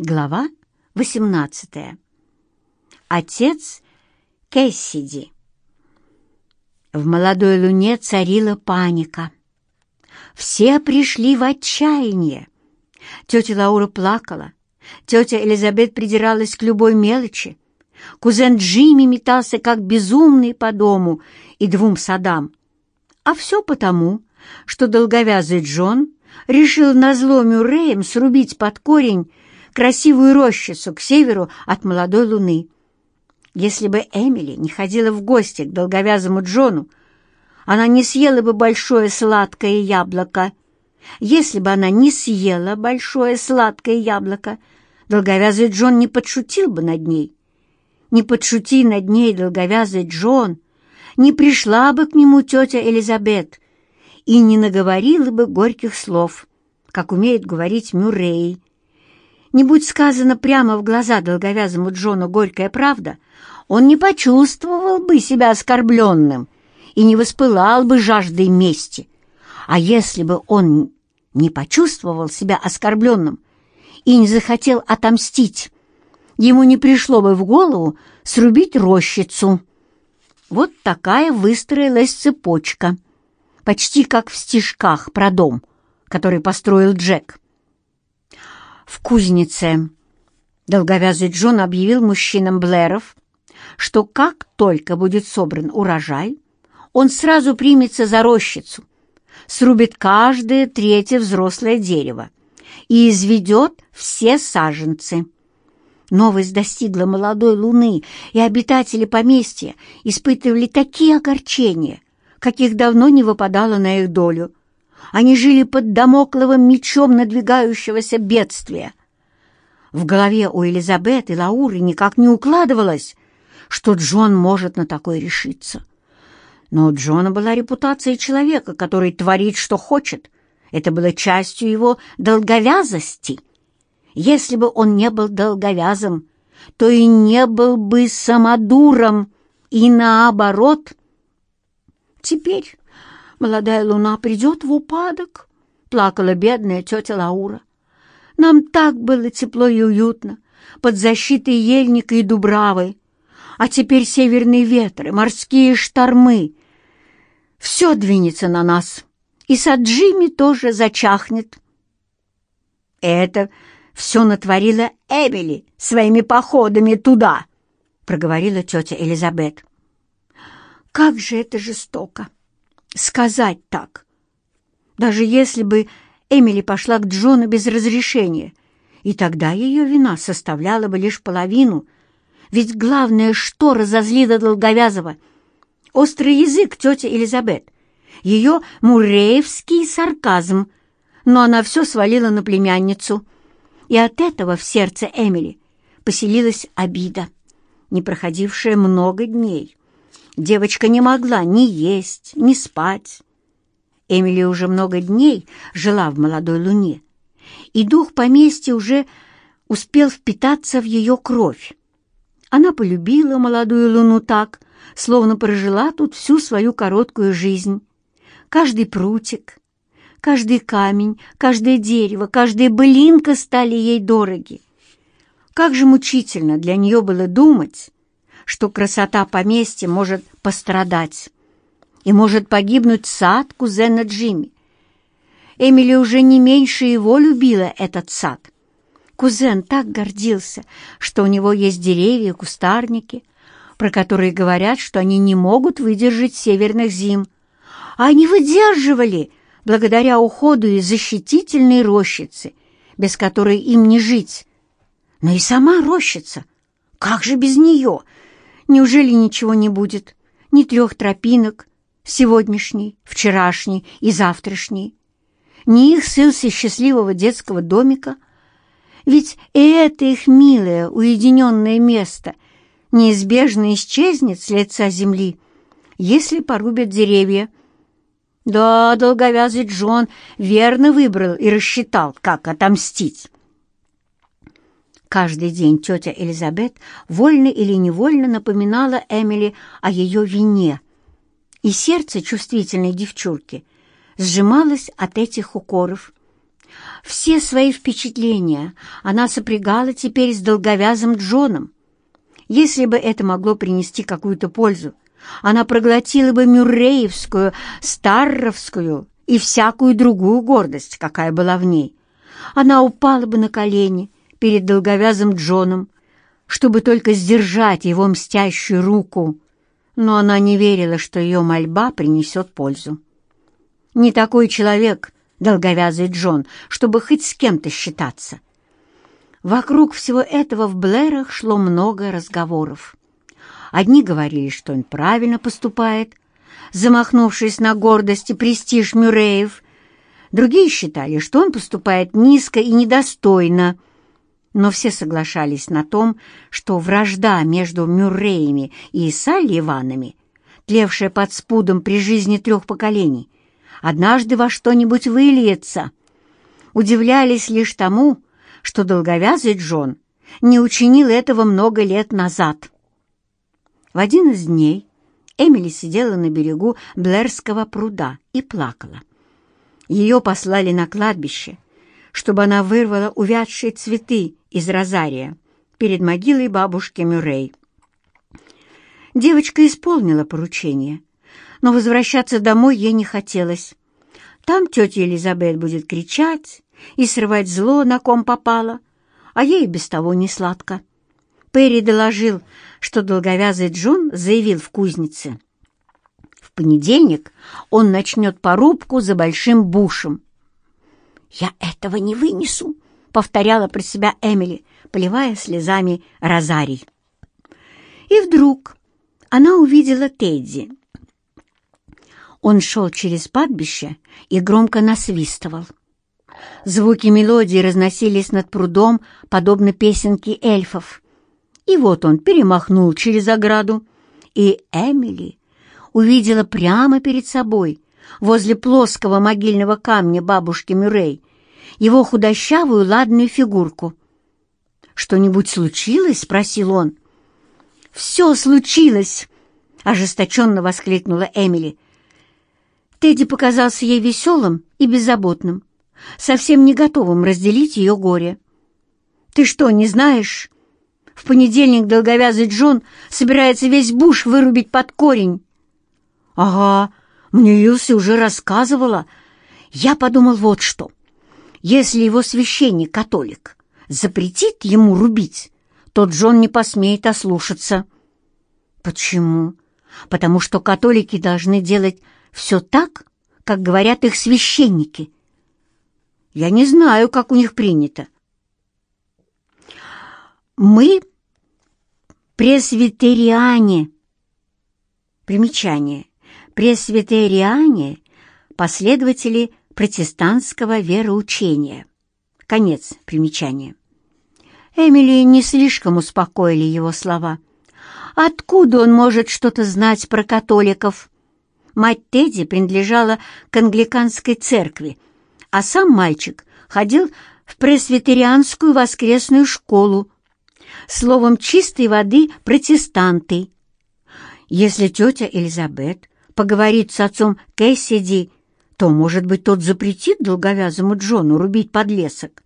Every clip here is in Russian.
Глава 18. Отец Кэссиди. В молодой луне царила паника. Все пришли в отчаяние. Тетя Лаура плакала. Тетя Элизабет придиралась к любой мелочи. Кузен Джимми метался как безумный по дому и двум садам. А все потому, что долговязый Джон решил назло Мюрреем срубить под корень красивую рощицу к северу от молодой луны. Если бы Эмили не ходила в гости к долговязому Джону, она не съела бы большое сладкое яблоко. Если бы она не съела большое сладкое яблоко, долговязый Джон не подшутил бы над ней. Не подшути над ней, долговязый Джон, не пришла бы к нему тетя Элизабет и не наговорила бы горьких слов, как умеет говорить Мюррей, не будь сказано прямо в глаза долговязому Джону горькая правда, он не почувствовал бы себя оскорбленным и не воспылал бы жаждой мести. А если бы он не почувствовал себя оскорбленным и не захотел отомстить, ему не пришло бы в голову срубить рощицу. Вот такая выстроилась цепочка, почти как в стишках про дом, который построил Джек в кузнице. Долговязый Джон объявил мужчинам Блэров, что как только будет собран урожай, он сразу примется за рощицу, срубит каждое третье взрослое дерево и изведет все саженцы. Новость достигла молодой луны, и обитатели поместья испытывали такие огорчения, каких давно не выпадало на их долю. Они жили под домокловым мечом надвигающегося бедствия. В голове у Элизабет и Лауры никак не укладывалось, что Джон может на такое решиться. Но у Джона была репутация человека, который творит, что хочет. Это было частью его долговязости. Если бы он не был долговязым, то и не был бы самодуром, и наоборот. Теперь молодая луна придет в упадок», — плакала бедная тетя Лаура. «Нам так было тепло и уютно, под защитой ельника и дубравы, а теперь северные ветры, морские штормы. Все двинется на нас, и Саджими тоже зачахнет». «Это все натворила Эмили своими походами туда», — проговорила тетя Элизабет. «Как же это жестоко!» Сказать так. Даже если бы Эмили пошла к Джону без разрешения, и тогда ее вина составляла бы лишь половину, ведь главное, что разозлило Долговязова — острый язык тети Элизабет, ее муреевский сарказм, но она все свалила на племянницу, и от этого в сердце Эмили поселилась обида, не проходившая много дней. Девочка не могла ни есть, ни спать. Эмили уже много дней жила в молодой луне, и дух поместья уже успел впитаться в ее кровь. Она полюбила молодую луну так, словно прожила тут всю свою короткую жизнь. Каждый прутик, каждый камень, каждое дерево, каждая былинка стали ей дороги. Как же мучительно для нее было думать, что красота поместья может пострадать и может погибнуть сад кузена Джимми. Эмили уже не меньше его любила этот сад. Кузен так гордился, что у него есть деревья, кустарники, про которые говорят, что они не могут выдержать северных зим. А они выдерживали благодаря уходу и защитительной рощицы, без которой им не жить. Но и сама рощица, как же без нее — Неужели ничего не будет? Ни трех тропинок, сегодняшней, вчерашней и завтрашней, ни их ссылся счастливого детского домика? Ведь и это их милое, уединенное место неизбежно исчезнет с лица земли, если порубят деревья. Да, долговязый Джон верно выбрал и рассчитал, как отомстить. Каждый день тетя Элизабет вольно или невольно напоминала Эмили о ее вине, и сердце чувствительной девчурки сжималось от этих укоров. Все свои впечатления она сопрягала теперь с долговязым Джоном. Если бы это могло принести какую-то пользу, она проглотила бы Мюрреевскую, Старровскую и всякую другую гордость, какая была в ней. Она упала бы на колени перед долговязым Джоном, чтобы только сдержать его мстящую руку, но она не верила, что ее мольба принесет пользу. Не такой человек, долговязый Джон, чтобы хоть с кем-то считаться. Вокруг всего этого в Блэрах шло много разговоров. Одни говорили, что он правильно поступает, замахнувшись на гордость и престиж Мюрреев. Другие считали, что он поступает низко и недостойно. Но все соглашались на том, что вражда между Мюрреями и Салливанами, тлевшая под спудом при жизни трех поколений, однажды во что-нибудь выльется. Удивлялись лишь тому, что долговязый Джон не учинил этого много лет назад. В один из дней Эмили сидела на берегу Блэрского пруда и плакала. Ее послали на кладбище, чтобы она вырвала увядшие цветы из розария перед могилой бабушки Мюррей. Девочка исполнила поручение, но возвращаться домой ей не хотелось. Там тетя Элизабет будет кричать и срывать зло, на ком попало, а ей без того не сладко. Перри доложил, что долговязый Джон заявил в кузнице. В понедельник он начнет порубку за большим бушем. «Я этого не вынесу», — повторяла про себя Эмили, поливая слезами розарий. И вдруг она увидела Тедди. Он шел через падбище и громко насвистывал. Звуки мелодии разносились над прудом, подобно песенке эльфов. И вот он перемахнул через ограду, и Эмили увидела прямо перед собой, возле плоского могильного камня бабушки Мюррей, его худощавую ладную фигурку. «Что-нибудь случилось?» — спросил он. «Все случилось!» — ожесточенно воскликнула Эмили. Тедди показался ей веселым и беззаботным, совсем не готовым разделить ее горе. «Ты что, не знаешь? В понедельник долговязый Джон собирается весь буш вырубить под корень». «Ага, мне Юси уже рассказывала. Я подумал вот что. Если его священник-католик запретит ему рубить, то Джон не посмеет ослушаться». «Почему?» «Потому что католики должны делать все так, как говорят их священники». «Я не знаю, как у них принято». «Мы пресвитериане». Примечание. Пресвитериане – последователи протестантского вероучения. Конец примечания. Эмили не слишком успокоили его слова. Откуда он может что-то знать про католиков? Мать Тедди принадлежала к англиканской церкви, а сам мальчик ходил в пресвитерианскую воскресную школу. Словом, чистой воды протестанты. Если тетя Элизабет поговорит с отцом Кэссиди, то, может быть, тот запретит долговязому Джону рубить подлесок.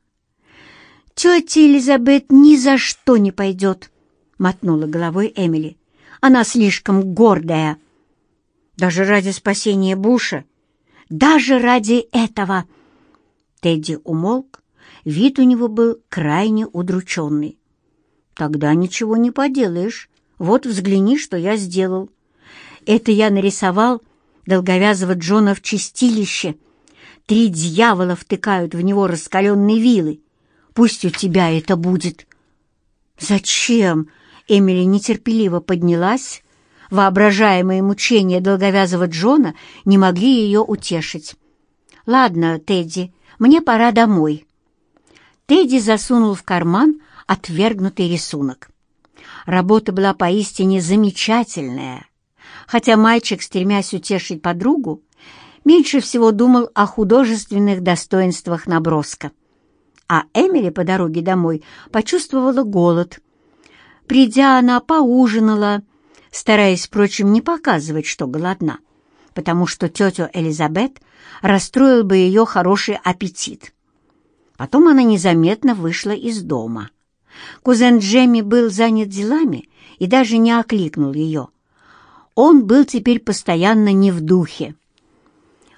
«Тетя Элизабет ни за что не пойдет», — мотнула головой Эмили. «Она слишком гордая». «Даже ради спасения Буша? Даже ради этого!» Тедди умолк, вид у него был крайне удрученный. «Тогда ничего не поделаешь. Вот взгляни, что я сделал». Это я нарисовал долговязого Джона в чистилище. Три дьявола втыкают в него раскаленные вилы. Пусть у тебя это будет. Зачем? Эмили нетерпеливо поднялась. Воображаемые мучения долговязого Джона не могли ее утешить. «Ладно, Тедди, мне пора домой». Тедди засунул в карман отвергнутый рисунок. Работа была поистине замечательная хотя мальчик, стремясь утешить подругу, меньше всего думал о художественных достоинствах наброска. А Эмили по дороге домой почувствовала голод. Придя, она поужинала, стараясь, впрочем, не показывать, что голодна, потому что тетю Элизабет расстроил бы ее хороший аппетит. Потом она незаметно вышла из дома. Кузен Джемми был занят делами и даже не окликнул ее. Он был теперь постоянно не в духе.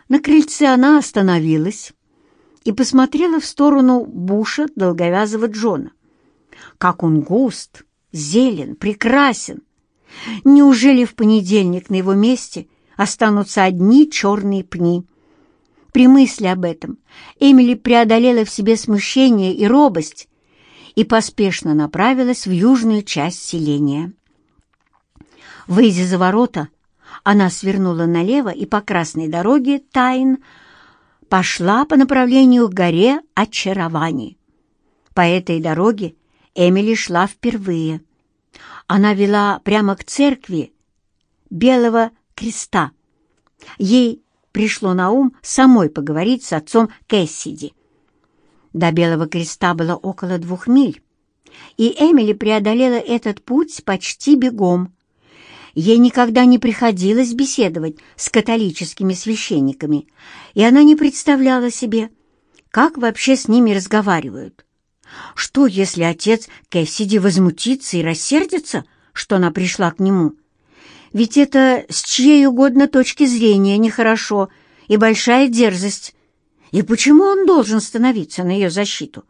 На крыльце она остановилась и посмотрела в сторону буша долговязого Джона. Как он густ, зелен, прекрасен! Неужели в понедельник на его месте останутся одни черные пни? При мысли об этом Эмили преодолела в себе смущение и робость и поспешно направилась в южную часть селения. Выйдя за ворота, она свернула налево и по красной дороге Тайн пошла по направлению к горе Очарований. По этой дороге Эмили шла впервые. Она вела прямо к церкви Белого Креста. Ей пришло на ум самой поговорить с отцом Кэссиди. До Белого Креста было около двух миль, и Эмили преодолела этот путь почти бегом. Ей никогда не приходилось беседовать с католическими священниками, и она не представляла себе, как вообще с ними разговаривают. Что, если отец Кэссиди возмутится и рассердится, что она пришла к нему? Ведь это с чьей угодно точки зрения нехорошо и большая дерзость. И почему он должен становиться на ее защиту?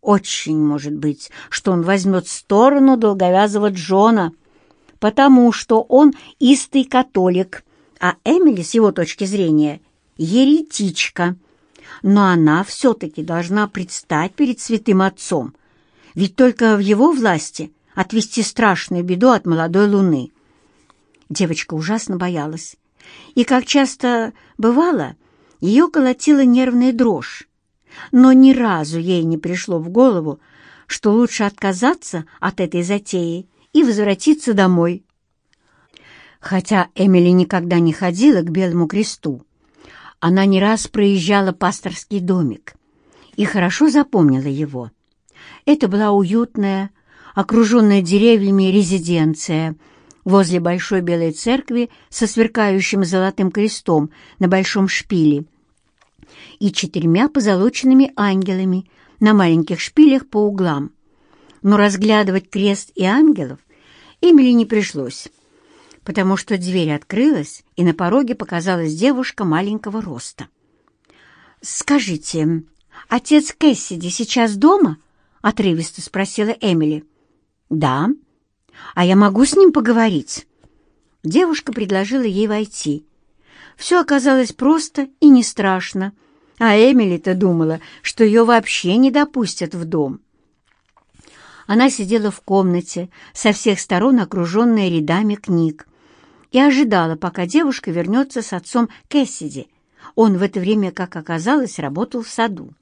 Очень может быть, что он возьмет сторону долговязого Джона, потому что он истый католик, а Эмили, с его точки зрения, еретичка. Но она все-таки должна предстать перед святым отцом, ведь только в его власти отвести страшную беду от молодой луны. Девочка ужасно боялась, и, как часто бывало, ее колотила нервная дрожь, но ни разу ей не пришло в голову, что лучше отказаться от этой затеи и возвратиться домой. Хотя Эмили никогда не ходила к Белому кресту, она не раз проезжала пасторский домик и хорошо запомнила его. Это была уютная, окруженная деревьями резиденция — возле большой белой церкви со сверкающим золотым крестом на большом шпиле и четырьмя позолоченными ангелами на маленьких шпилях по углам. Но разглядывать крест и ангелов Эмили не пришлось, потому что дверь открылась, и на пороге показалась девушка маленького роста. «Скажите, отец Кэссиди сейчас дома?» — отрывисто спросила Эмили. «Да», «А я могу с ним поговорить?» Девушка предложила ей войти. Все оказалось просто и не страшно, а Эмили-то думала, что ее вообще не допустят в дом. Она сидела в комнате, со всех сторон окруженная рядами книг, и ожидала, пока девушка вернется с отцом Кэссиди. Он в это время, как оказалось, работал в саду.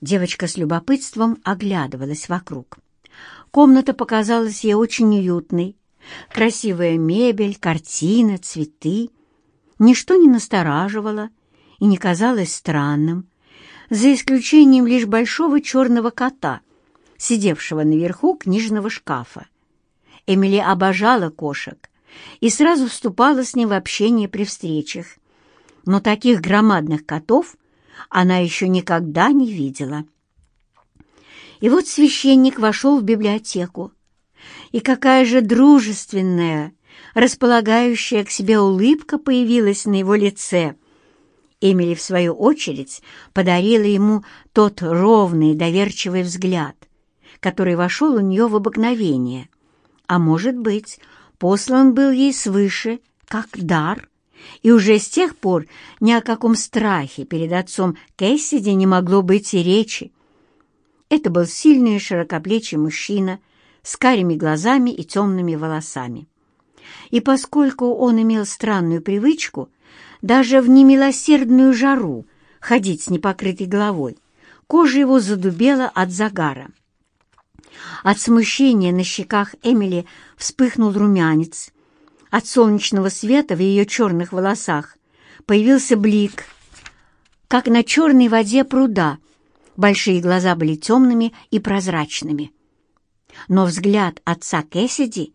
Девочка с любопытством оглядывалась вокруг. Комната показалась ей очень уютной. Красивая мебель, картины, цветы. Ничто не настораживало и не казалось странным, за исключением лишь большого черного кота, сидевшего наверху книжного шкафа. Эмили обожала кошек и сразу вступала с ним в общение при встречах, но таких громадных котов она еще никогда не видела. И вот священник вошел в библиотеку. И какая же дружественная, располагающая к себе улыбка появилась на его лице. Эмили, в свою очередь, подарила ему тот ровный, доверчивый взгляд, который вошел у нее в обыкновение. А может быть, послан был ей свыше, как дар, и уже с тех пор ни о каком страхе перед отцом Кэссиди не могло быть и речи. Это был сильный широкоплечий мужчина с карими глазами и темными волосами. И поскольку он имел странную привычку даже в немилосердную жару ходить с непокрытой головой, кожа его задубела от загара. От смущения на щеках Эмили вспыхнул румянец. От солнечного света в ее черных волосах появился блик, как на черной воде пруда — Большие глаза были темными и прозрачными. Но взгляд отца Кэссиди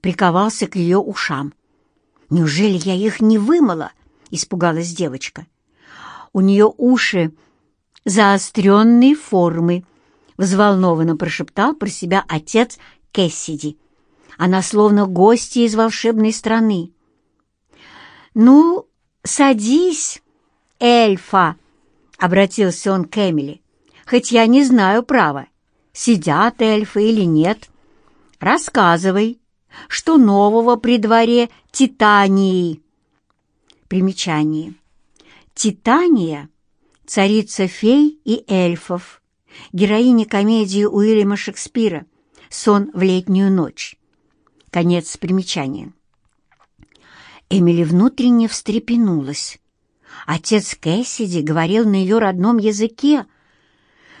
приковался к ее ушам. «Неужели я их не вымыла?» — испугалась девочка. У нее уши заостренные формы», — взволнованно прошептал про себя отец Кэссиди. «Она словно гостья из волшебной страны». «Ну, садись, эльфа», — обратился он к Эмили, «хоть я не знаю права, сидят эльфы или нет. Рассказывай, что нового при дворе Титании?» Примечание. Титания — царица фей и эльфов, героиня комедии Уильяма Шекспира «Сон в летнюю ночь». Конец примечания. Эмили внутренне встрепенулась. Отец Кэссиди говорил на ее родном языке.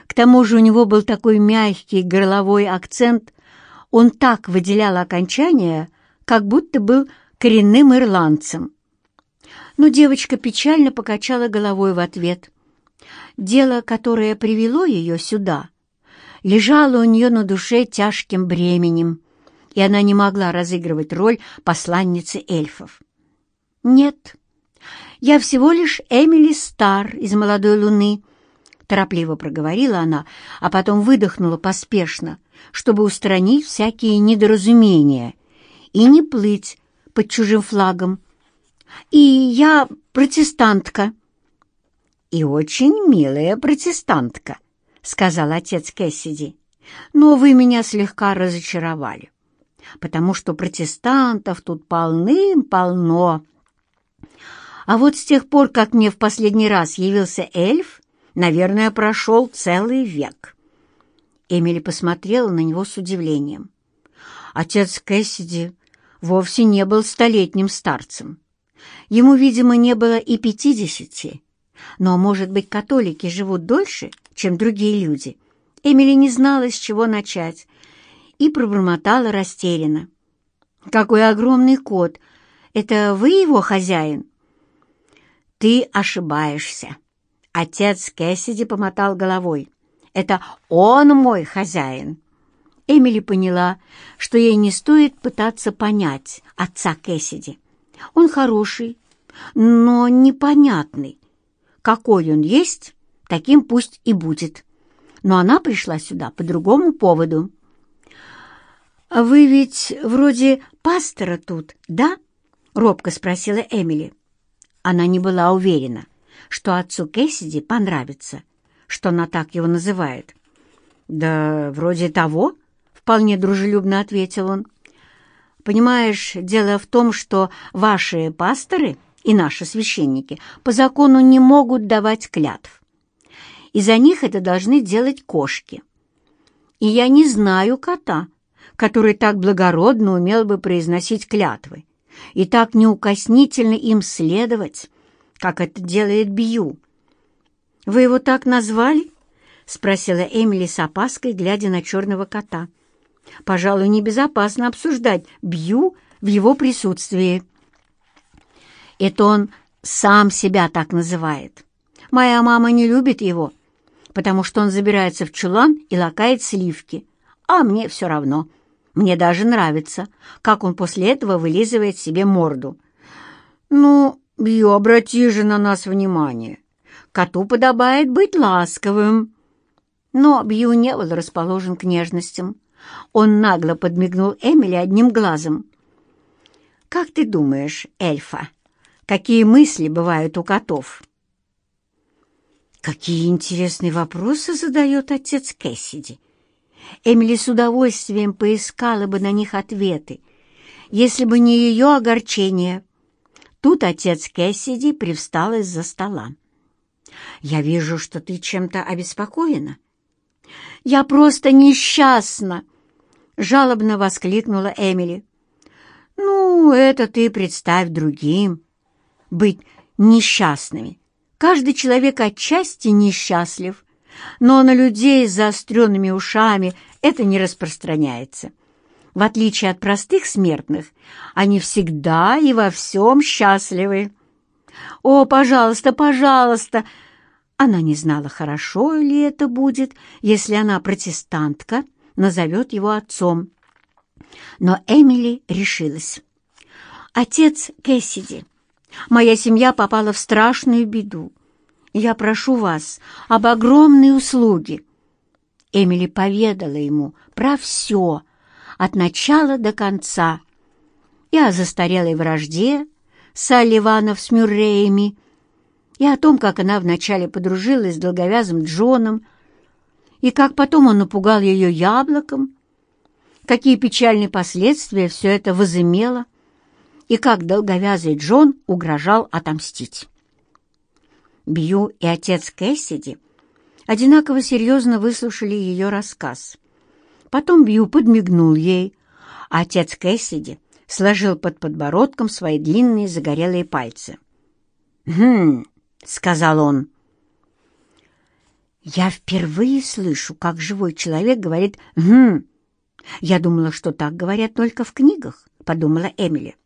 К тому же у него был такой мягкий горловой акцент, он так выделял окончание, как будто был коренным ирландцем. Но девочка печально покачала головой в ответ. Дело, которое привело ее сюда, лежало у нее на душе тяжким бременем, и она не могла разыгрывать роль посланницы эльфов. «Нет, я всего лишь Эмили Стар из «Молодой луны», — торопливо проговорила она, а потом выдохнула поспешно, чтобы устранить всякие недоразумения и не плыть под чужим флагом. «И я протестантка». «И очень милая протестантка», — сказал отец Кэссиди. «Но вы меня слегка разочаровали, потому что протестантов тут полным-полно. А вот с тех пор, как мне в последний раз явился эльф, наверное, прошел целый век». Эмили посмотрела на него с удивлением. Отец Кэссиди вовсе не был столетним старцем. Ему, видимо, не было и пятидесяти, но, может быть, католики живут дольше, чем другие люди. Эмили не знала, с чего начать, и пробормотала растерянно. «Какой огромный кот! Это вы его хозяин?» «Ты ошибаешься!» Отец Кэссиди помотал головой. «Это он мой хозяин!» Эмили поняла, что ей не стоит пытаться понять отца Кэссиди. Он хороший, но непонятный. Какой он есть, таким пусть и будет. Но она пришла сюда по другому поводу. «А «Вы ведь вроде пастора тут, да?» — робко спросила Эмили. Она не была уверена, что отцу Кэссиди понравится, что она так его называет. «Да вроде того», — вполне дружелюбно ответил он. «Понимаешь, дело в том, что ваши пасторы и наши священники по закону не могут давать клятв. И за них это должны делать кошки. И я не знаю кота, который так благородно умел бы произносить клятвы и так неукоснительно им следовать, как это делает Бью. «Вы его так назвали?» — спросила Эмили с опаской, глядя на черного кота. «Пожалуй, небезопасно обсуждать Бью в его присутствии». Это он сам себя так называет. Моя мама не любит его, потому что он забирается в чулан и лакает сливки. А мне все равно. Мне даже нравится, как он после этого вылизывает себе морду. Ну, Бью, обрати же на нас внимание. Коту подобает быть ласковым. Но Бью не был расположен к нежностям. Он нагло подмигнул Эмили одним глазом. «Как ты думаешь, эльфа, какие мысли бывают у котов?» Какие интересные вопросы задает отец Кэссиди. Эмили с удовольствием поискала бы на них ответы, если бы не ее огорчение. Тут отец Кэссиди привстал из-за стола. «Я вижу, что ты чем-то обеспокоена». «Я просто несчастна!» — жалобно воскликнула Эмили. «Ну, это ты представь другим. Быть несчастными. Каждый человек отчасти несчастлив, но на людей с заостренными ушами это не распространяется. В отличие от простых смертных, они всегда и во всем счастливы. «О, пожалуйста, пожалуйста!» Она не знала, хорошо ли это будет, если она протестантка, назовет его отцом. Но Эмили решилась. «Отец Кэссиди, моя семья попала в страшную беду. я прошу вас об огромной услуге». Эмили поведала ему про все, от начала до конца, и о застарелой вражде Салливанов с Мюрреями, и о том, как она вначале подружилась с долговязым Джоном, и как потом он напугал ее яблоком, какие печальные последствия все это возымело, и как долговязый Джон угрожал отомстить. Бью и отец Кэссиди одинаково серьезно выслушали ее рассказ. Потом Бью подмигнул ей, а отец Кэссиди сложил под подбородком свои длинные загорелые пальцы. «Хм», — сказал он. «Я впервые слышу, как живой человек говорит «хм». Я думала, что так говорят только в книгах», — подумала Эмили.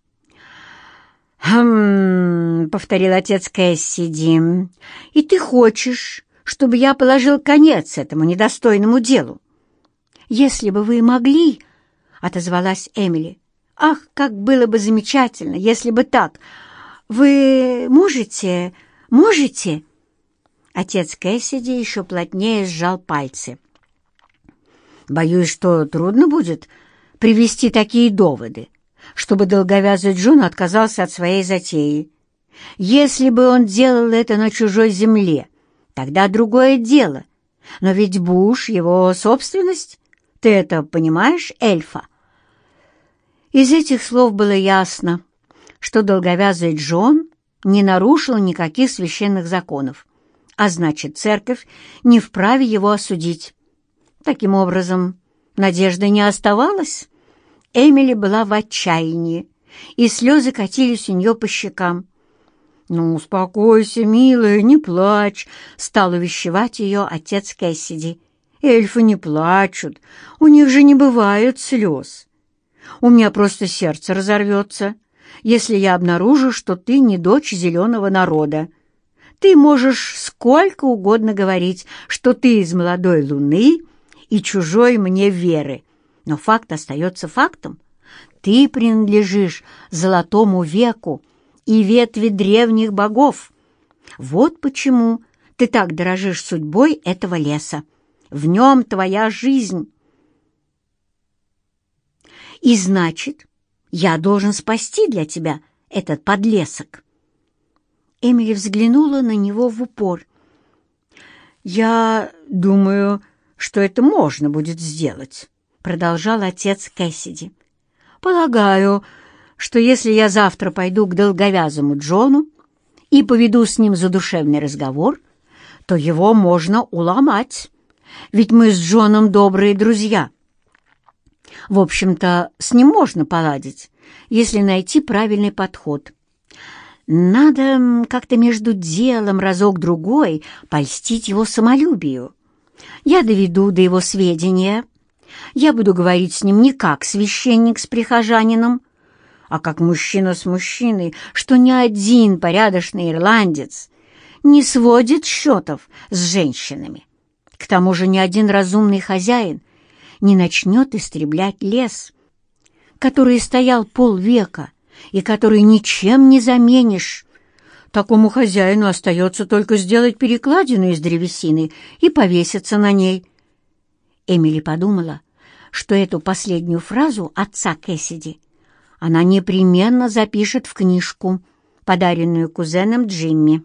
«Хм», — повторил отец Кэссиди, — «и ты хочешь, чтобы я положил конец этому недостойному делу?» «Если бы вы могли», — отозвалась Эмили, — «ах, как было бы замечательно, если бы так! Вы можете, можете?» Отец Кэссиди еще плотнее сжал пальцы. «Боюсь, что трудно будет привести такие доводы», чтобы долговязый Джун отказался от своей затеи. Если бы он делал это на чужой земле, тогда другое дело. Но ведь Буш — его собственность. Ты это понимаешь, эльфа?» Из этих слов было ясно, что долговязый Джон не нарушил никаких священных законов, а значит, церковь не вправе его осудить. Таким образом, надежды не оставалось. Эмили была в отчаянии, и слезы катились у нее по щекам. «Ну, успокойся, милая, не плачь», — стал увещевать ее отец Кэссиди. «Эльфы не плачут, у них же не бывает слез. У меня просто сердце разорвется, если я обнаружу, что ты не дочь зеленого народа. Ты можешь сколько угодно говорить, что ты из молодой луны и чужой мне веры, но факт остается фактом. Ты принадлежишь золотому веку и ветви древних богов. Вот почему ты так дорожишь судьбой этого леса. В нем твоя жизнь. И значит, я должен спасти для тебя этот подлесок. Эмили взглянула на него в упор. «Я думаю, что это можно будет сделать продолжал отец Кэссиди. «Полагаю, что если я завтра пойду к долговязому Джону и поведу с ним задушевный разговор, то его можно уломать, ведь мы с Джоном добрые друзья. В общем-то, с ним можно поладить, если найти правильный подход. Надо как-то между делом разок-другой польстить его самолюбию. Я доведу до его сведения, я буду говорить с ним не как священник с прихожанином, а как мужчина с мужчиной, что ни один порядочный ирландец не сводит счетов с женщинами. К тому же ни один разумный хозяин не начнет истреблять лес, который стоял полвека и который ничем не заменишь. Такому хозяину остается только сделать перекладину из древесины и повеситься на ней. Эмили подумала, что эту последнюю фразу отца Кэссиди она непременно запишет в книжку, подаренную кузеном Джимми.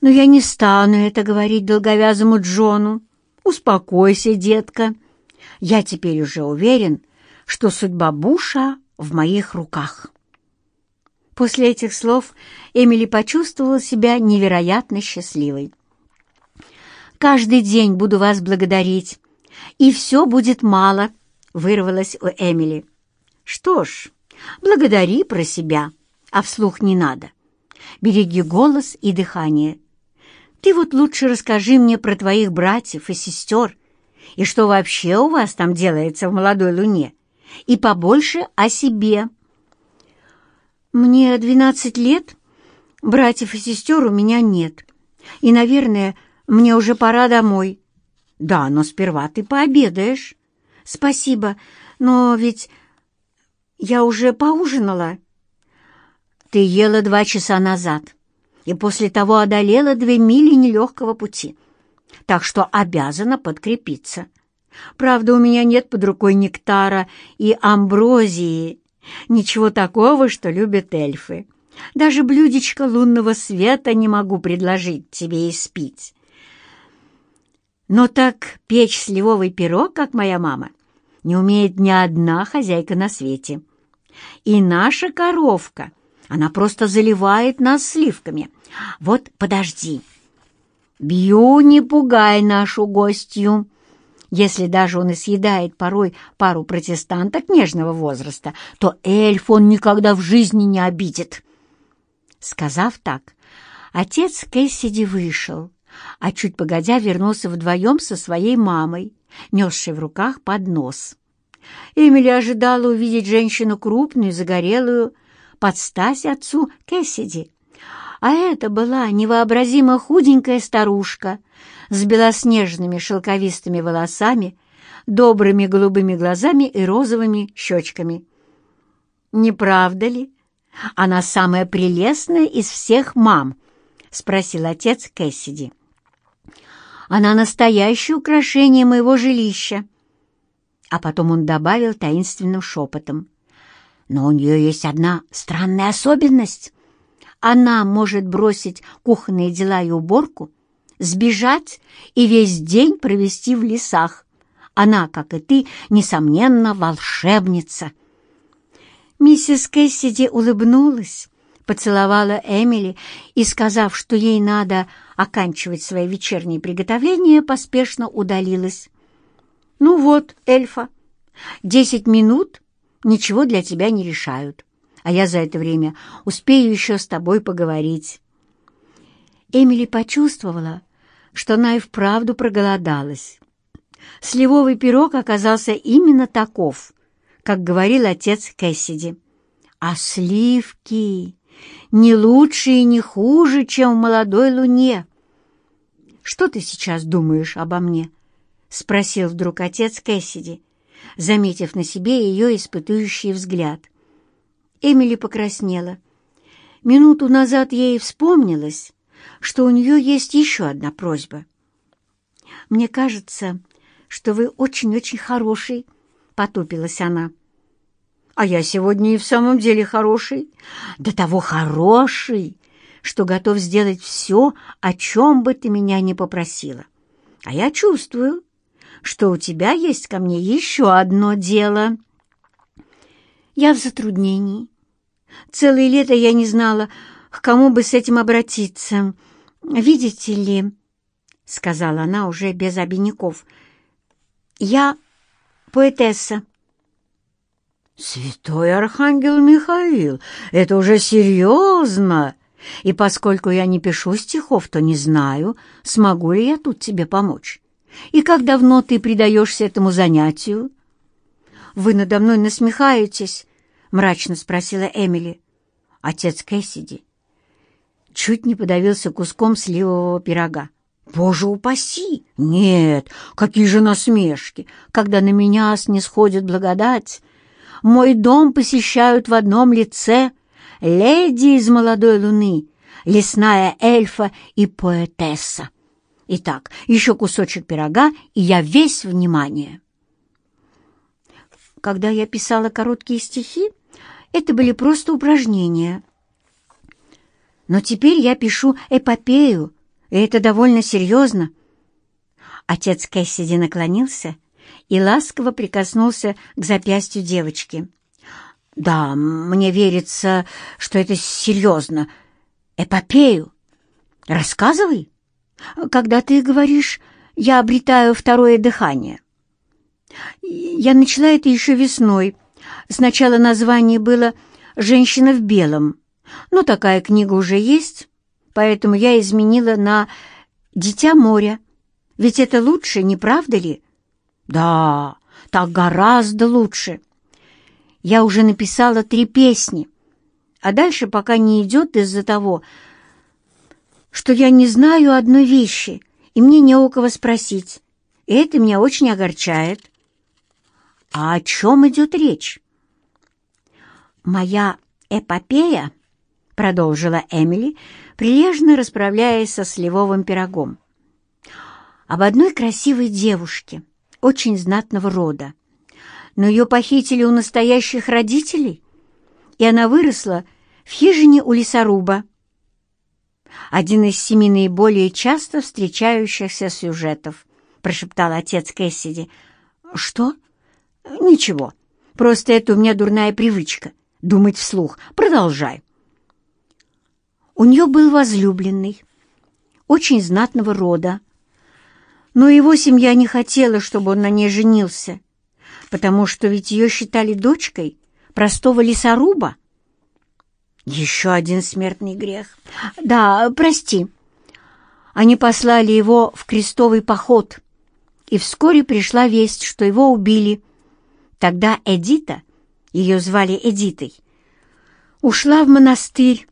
«Но я не стану это говорить долговязому Джону. Успокойся, детка. Я теперь уже уверен, что судьба Буша в моих руках». После этих слов Эмили почувствовала себя невероятно счастливой. «Каждый день буду вас благодарить и все будет мало», — вырвалось у Эмили. «Что ж, благодари про себя, а вслух не надо. Береги голос и дыхание. Ты вот лучше расскажи мне про твоих братьев и сестер, и что вообще у вас там делается в молодой луне, и побольше о себе». «Мне двенадцать лет, братьев и сестер у меня нет, и, наверное, мне уже пора домой», «Да, но сперва ты пообедаешь». «Спасибо, но ведь я уже поужинала». «Ты ела два часа назад, и после того одолела две мили нелегкого пути, так что обязана подкрепиться. Правда, у меня нет под рукой нектара и амброзии, ничего такого, что любят эльфы. Даже блюдечко лунного света не могу предложить тебе испить. Но так печь сливовый пирог, как моя мама, не умеет ни одна хозяйка на свете. И наша коровка, она просто заливает нас сливками. Вот подожди. Бью, не пугай нашу гостью. Если даже он и съедает порой пару протестанток нежного возраста, то эльф он никогда в жизни не обидит. Сказав так, отец Кэссиди вышел, а чуть погодя вернулся вдвоем со своей мамой, несшей в руках поднос. Эмили ожидала увидеть женщину крупную, загорелую, под стать отцу Кэссиди. А это была невообразимо худенькая старушка с белоснежными шелковистыми волосами, добрыми голубыми глазами и розовыми щечками. «Не правда ли?» Она самая прелестная из всех мам?» — спросил отец Кэссиди. «Она настоящее украшение моего жилища». А потом он добавил таинственным шепотом. «Но у нее есть одна странная особенность. Она может бросить кухонные дела и уборку, сбежать и весь день провести в лесах. Она, как и ты, несомненно, волшебница». Миссис Кэссиди улыбнулась, поцеловала Эмили и, сказав, что ей надо оканчивать свои вечерние приготовления, поспешно удалилась. «Ну вот, эльфа, десять минут ничего для тебя не решают, а я за это время успею еще с тобой поговорить». Эмили почувствовала, что она и вправду проголодалась. Сливовый пирог оказался именно таков, как говорил отец Кэссиди. А сливки не лучше и не хуже, чем в молодой луне. «Что ты сейчас думаешь обо мне?» — спросил вдруг отец Кэссиди, заметив на себе ее испытующий взгляд. Эмили покраснела. Минуту назад ей вспомнилось, что у нее есть еще одна просьба. «Мне кажется, что вы очень-очень хороший», — потупилась она. А я сегодня и в самом деле хороший, до того хороший, что готов сделать все, о чем бы ты меня ни попросила. А я чувствую, что у тебя есть ко мне еще одно дело. Я в затруднении. Целое лето я не знала, к кому бы с этим обратиться. Видите ли, — сказала она уже без обиняков, — я поэтесса. «Святой Архангел Михаил, это уже серьезно! И поскольку я не пишу стихов, то не знаю, смогу ли я тут тебе помочь. И как давно ты предаешься этому занятию?» «Вы надо мной насмехаетесь?» — мрачно спросила Эмили. Отец Кэссиди чуть не подавился куском сливового пирога. «Боже упаси! Нет, какие же насмешки, когда на меня снисходит благодать!» Мой дом посещают в одном лице леди из молодой луны, лесная эльфа и поэтесса. Итак, еще кусочек пирога, и я весь внимание. Когда я писала короткие стихи, это были просто упражнения. Но теперь я пишу эпопею, и это довольно серьезно. Отец Кэссиди наклонился и ласково прикоснулся к запястью девочки. «Да, мне верится, что это серьезно. Эпопею. Рассказывай. Когда ты говоришь, я обретаю второе дыхание». Я начала это еще весной. Сначала название было «Женщина в белом». Но такая книга уже есть, поэтому я изменила на «Дитя моря». Ведь это лучше, не правда ли?» Да, так гораздо лучше. Я уже написала три песни, а дальше пока не идет из-за того, что я не знаю одной вещи, и мне не у кого спросить. И это меня очень огорчает. А о чем идет речь? Моя эпопея продолжила Эмили, прилежно расправляясь со сливовым пирогом. Об одной красивой девушке, очень знатного рода. Но ее похитили у настоящих родителей, и она выросла в хижине у лесоруба. Один из семи наиболее часто встречающихся сюжетов, прошептал отец Кэссиди. Что? Ничего. Просто это у меня дурная привычка — думать вслух. Продолжай. У нее был возлюбленный, очень знатного рода, но его семья не хотела, чтобы он на ней женился, потому что ведь ее считали дочкой простого лесоруба. Еще один смертный грех. Да, прости. Они послали его в крестовый поход, и вскоре пришла весть, что его убили. Тогда Эдита, ее звали Эдитой, ушла в монастырь.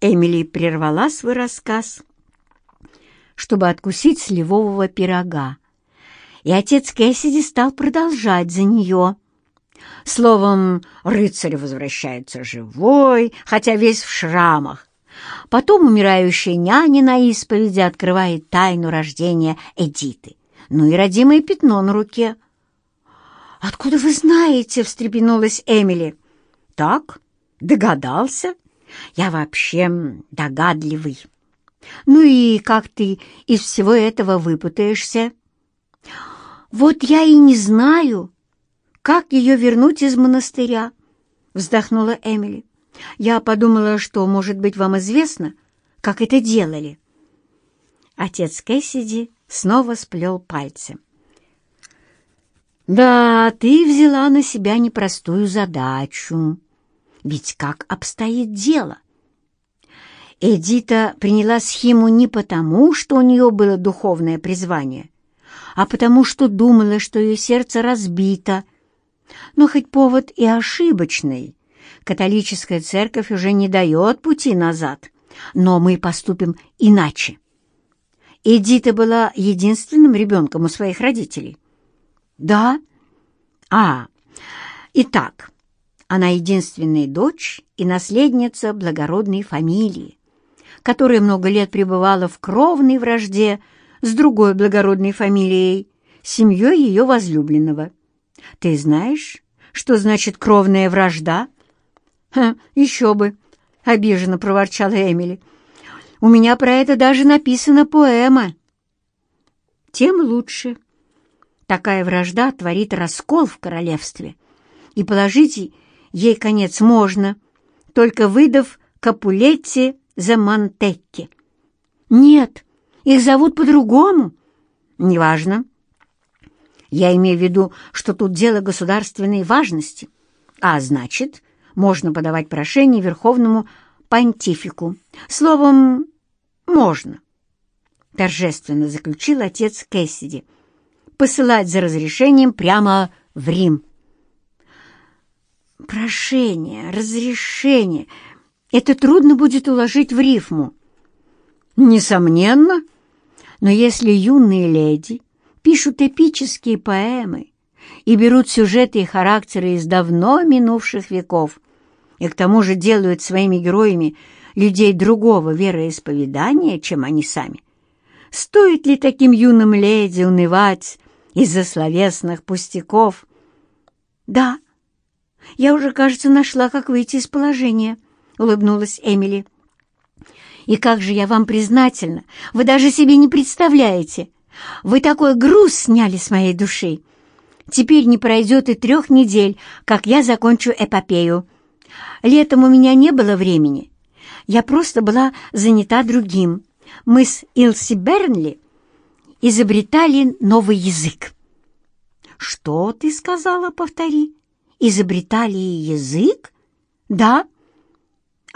Эмили прервала свой рассказ чтобы откусить сливового пирога. И отец Кэссиди стал продолжать за нее. Словом, рыцарь возвращается живой, хотя весь в шрамах. Потом умирающая няня на исповеди открывает тайну рождения Эдиты. Ну и родимое пятно на руке. «Откуда вы знаете?» — встрепенулась Эмили. «Так, догадался. Я вообще догадливый». Ну и как ты из всего этого выпутаешься? Вот я и не знаю, как ее вернуть из монастыря, вздохнула Эмили. Я подумала, что, может быть, вам известно, как это делали. Отец Кэссиди снова сплел пальцы. «Да, ты взяла на себя непростую задачу. Ведь как обстоит дело? Эдита приняла схему не потому, что у нее было духовное призвание, а потому что думала, что ее сердце разбито. Но хоть повод и ошибочный, католическая церковь уже не дает пути назад, но мы поступим иначе. Эдита была единственным ребенком у своих родителей. Да? А, итак, она единственная дочь и наследница благородной фамилии которая много лет пребывала в кровной вражде с другой благородной фамилией, семьей ее возлюбленного. Ты знаешь, что значит кровная вражда? Ха, еще бы, — обиженно проворчала Эмили. У меня про это даже написана поэма. Тем лучше. Такая вражда творит раскол в королевстве, и положить ей конец можно, только выдав Капулетти за Монтекки. Нет, их зовут по-другому. Неважно. Я имею в виду, что тут дело государственной важности, а значит, можно подавать прошение Верховному понтифику. Словом, можно. Торжественно заключил отец Кэссиди. Посылать за разрешением прямо в Рим. Прошение, разрешение — это трудно будет уложить в рифму. Несомненно. Но если юные леди пишут эпические поэмы и берут сюжеты и характеры из давно минувших веков, и к тому же делают своими героями людей другого вероисповедания, чем они сами, стоит ли таким юным леди унывать из-за словесных пустяков? Да, я уже, кажется, нашла, как выйти из положения —— улыбнулась Эмили. «И как же я вам признательна! Вы даже себе не представляете! Вы такой груз сняли с моей души! Теперь не пройдет и трех недель, как я закончу эпопею. Летом у меня не было времени. Я просто была занята другим. Мы с Илси Бернли изобретали новый язык». «Что ты сказала, повтори? Изобретали язык?» «Да».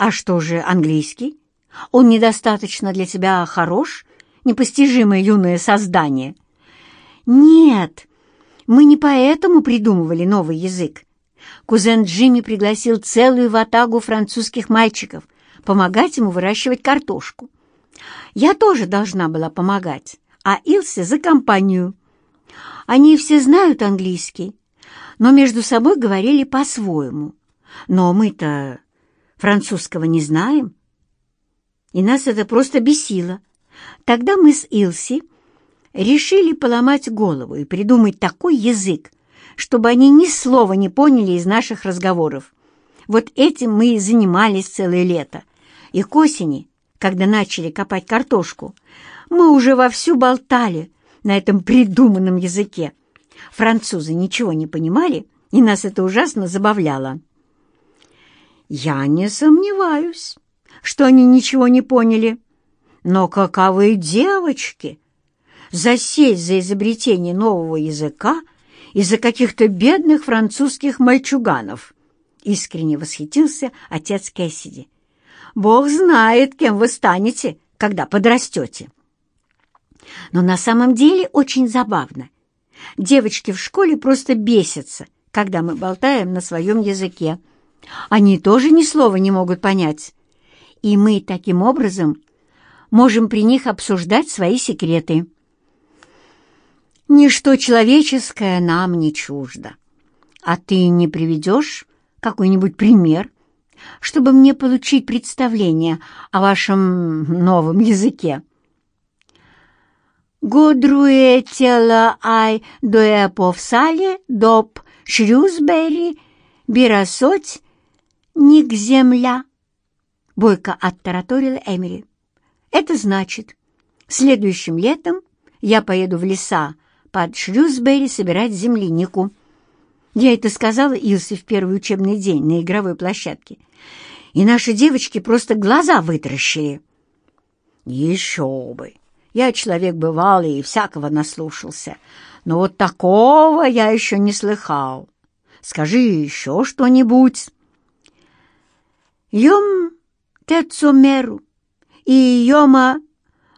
А что же английский? Он недостаточно для тебя хорош, непостижимое юное создание? Нет, мы не поэтому придумывали новый язык. Кузен Джимми пригласил целую ватагу французских мальчиков помогать ему выращивать картошку. Я тоже должна была помогать, а Илсе за компанию. Они все знают английский, но между собой говорили по-своему. Но мы-то французского не знаем. И нас это просто бесило. Тогда мы с Илси решили поломать голову и придумать такой язык, чтобы они ни слова не поняли из наших разговоров. Вот этим мы и занимались целое лето. И к осени, когда начали копать картошку, мы уже вовсю болтали на этом придуманном языке. Французы ничего не понимали, и нас это ужасно забавляло. Я не сомневаюсь, что они ничего не поняли. Но каковы девочки! Засесть за изобретение нового языка из-за каких-то бедных французских мальчуганов. Искренне восхитился отец Кэссиди. Бог знает, кем вы станете, когда подрастете. Но на самом деле очень забавно. Девочки в школе просто бесятся, когда мы болтаем на своем языке. Они тоже ни слова не могут понять. И мы таким образом можем при них обсуждать свои секреты. Ничто человеческое нам не чуждо. А ты не приведешь какой-нибудь пример, чтобы мне получить представление о вашем новом языке? Годруетела ай доэповсале доп шрюсбери бирасоть ник земля, бойко оттараторила Эмили. Это значит, следующим летом я поеду в леса под Шрюсбери собирать землянику. Я это сказала Илсе в первый учебный день на игровой площадке, и наши девочки просто глаза вытаращили. Еще бы! Я человек бывалый и всякого наслушался, но вот такого я еще не слыхал. Скажи еще что-нибудь. Йом тецумеру и йома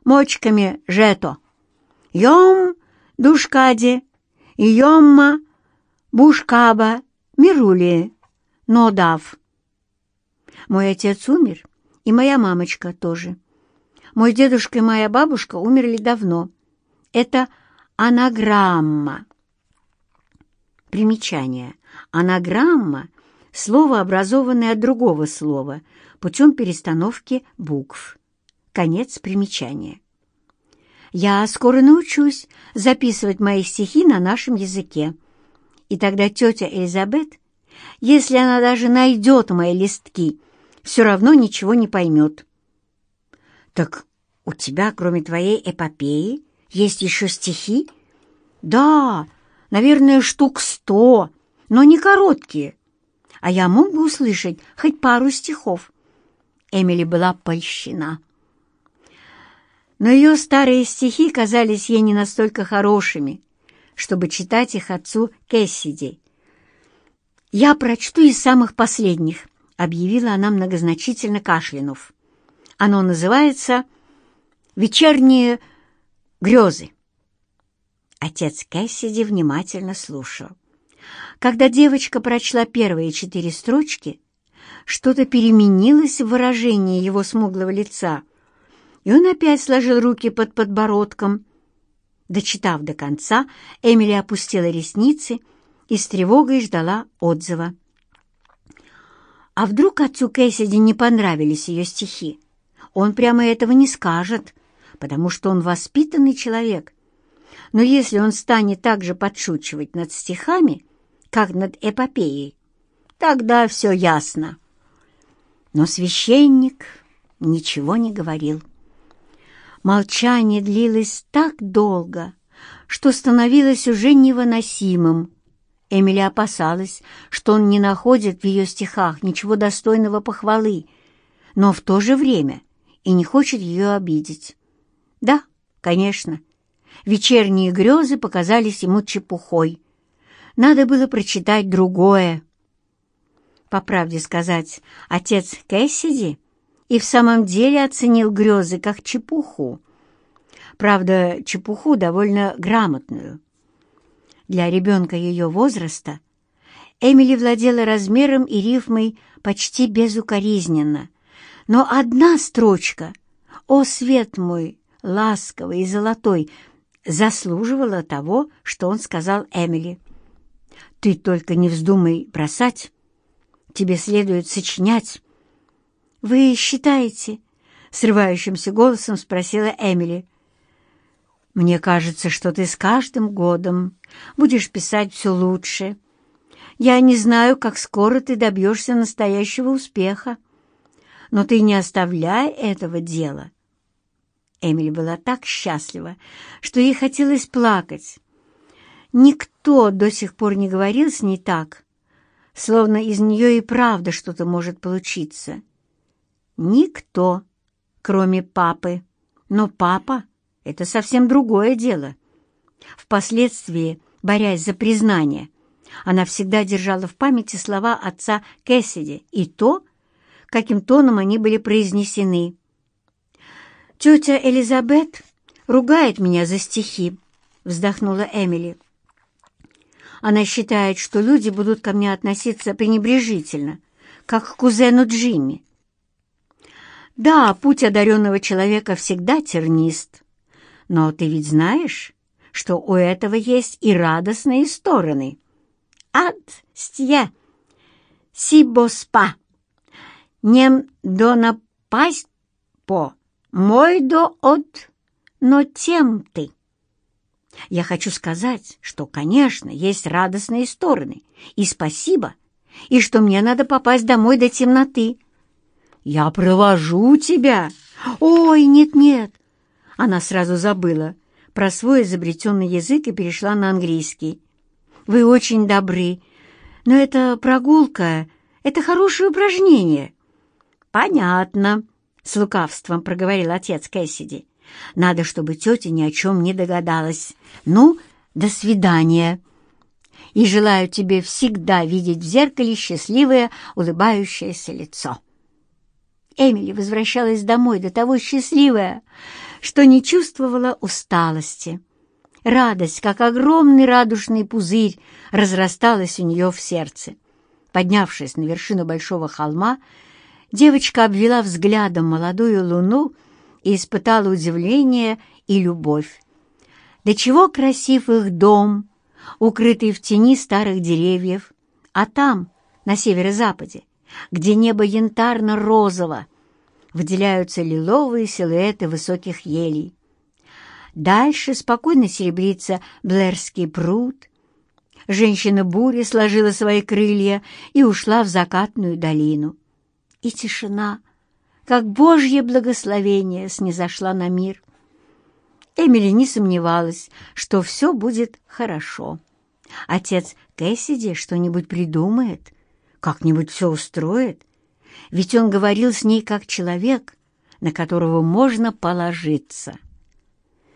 мочками жето. Йом Душкаде, Йомма, Бушкаба, Мирули, Нодав. Мой отец умер, и моя мамочка тоже. Мой дедушка и моя бабушка умерли давно. Это анаграмма. Примечание. Анаграмма — слово, образованное от другого слова, путем перестановки букв. Конец примечания. Я скоро научусь записывать мои стихи на нашем языке. И тогда тетя Элизабет, если она даже найдет мои листки, все равно ничего не поймет. Так у тебя, кроме твоей эпопеи, есть еще стихи? Да, наверное, штук сто, но не короткие. А я мог бы услышать хоть пару стихов. Эмили была польщена но ее старые стихи казались ей не настолько хорошими, чтобы читать их отцу Кэссиди. «Я прочту из самых последних», — объявила она многозначительно кашлянув. «Оно называется «Вечерние грезы». Отец Кэссиди внимательно слушал. Когда девочка прочла первые четыре строчки, что-то переменилось в выражении его смуглого лица — и он опять сложил руки под подбородком. Дочитав до конца, Эмили опустила ресницы и с тревогой ждала отзыва. А вдруг отцу Кэссиди не понравились ее стихи? Он прямо этого не скажет, потому что он воспитанный человек. Но если он станет так же подшучивать над стихами, как над эпопеей, тогда все ясно. Но священник ничего не говорил. Молчание длилось так долго, что становилось уже невыносимым. Эмили опасалась, что он не находит в ее стихах ничего достойного похвалы, но в то же время и не хочет ее обидеть. Да, конечно, вечерние грезы показались ему чепухой. Надо было прочитать другое. По правде сказать, отец Кэссиди и в самом деле оценил грезы как чепуху. Правда, чепуху довольно грамотную. Для ребенка ее возраста Эмили владела размером и рифмой почти безукоризненно. Но одна строчка «О, свет мой, ласковый и золотой» заслуживала того, что он сказал Эмили. «Ты только не вздумай бросать. Тебе следует сочинять, «Вы считаете?» — срывающимся голосом спросила Эмили. «Мне кажется, что ты с каждым годом будешь писать все лучше. Я не знаю, как скоро ты добьешься настоящего успеха, но ты не оставляй этого дела». Эмили была так счастлива, что ей хотелось плакать. Никто до сих пор не говорил с ней так, словно из нее и правда что-то может получиться. Никто, кроме папы. Но папа — это совсем другое дело. Впоследствии, борясь за признание, она всегда держала в памяти слова отца Кэссиди и то, каким тоном они были произнесены. «Тетя Элизабет ругает меня за стихи», — вздохнула Эмили. «Она считает, что люди будут ко мне относиться пренебрежительно, как к кузену Джимми. Да, путь одаренного человека всегда тернист. Но ты ведь знаешь, что у этого есть и радостные стороны. Ад стья, сибоспа, нем до напасть по, мой до от, но тем ты. Я хочу сказать, что, конечно, есть радостные стороны, и спасибо, и что мне надо попасть домой до темноты, «Я провожу тебя!» «Ой, нет-нет!» Она сразу забыла про свой изобретенный язык и перешла на английский. «Вы очень добры, но это прогулка, это хорошее упражнение». «Понятно», — с лукавством проговорил отец Кэссиди. «Надо, чтобы тетя ни о чем не догадалась. Ну, до свидания. И желаю тебе всегда видеть в зеркале счастливое, улыбающееся лицо». Эмили возвращалась домой до того счастливая, что не чувствовала усталости. Радость, как огромный радужный пузырь, разрасталась у нее в сердце. Поднявшись на вершину большого холма, девочка обвела взглядом молодую луну и испытала удивление и любовь. До чего красив их дом, укрытый в тени старых деревьев, а там, на северо-западе, где небо янтарно-розово, выделяются лиловые силуэты высоких елей. Дальше спокойно серебрится Блэрский пруд. Женщина-буря сложила свои крылья и ушла в закатную долину. И тишина, как Божье благословение, снизошла на мир. Эмили не сомневалась, что все будет хорошо. Отец Кэссиди что-нибудь придумает — как-нибудь все устроит. Ведь он говорил с ней как человек, на которого можно положиться.